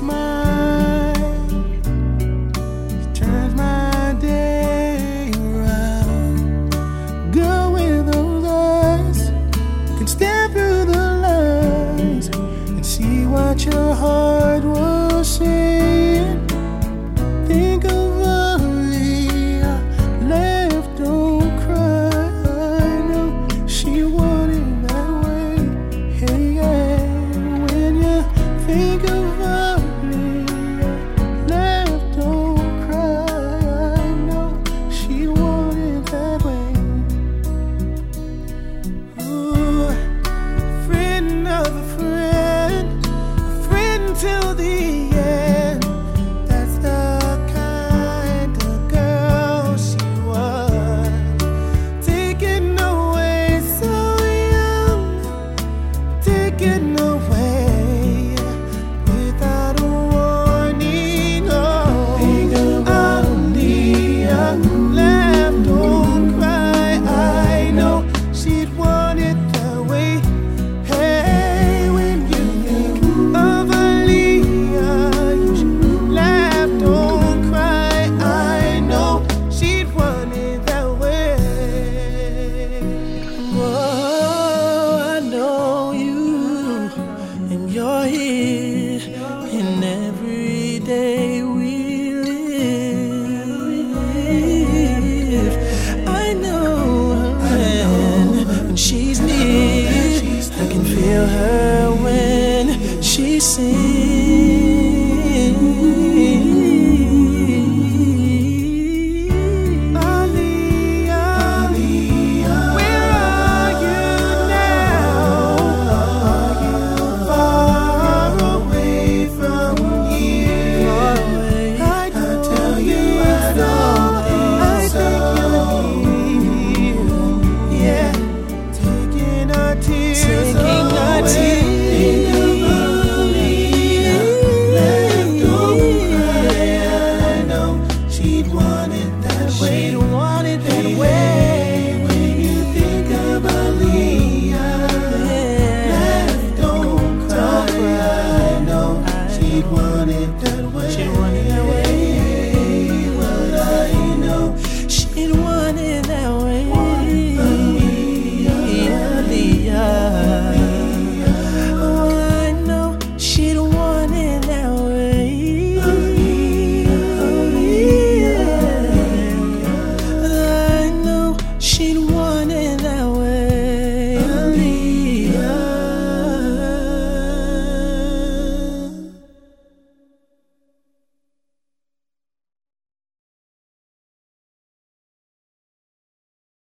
smile. My day around. Those eyes. Can through the and see what your heart. every day we live. I know when, when she's near, I can feel her when she sings. She'd want it that way.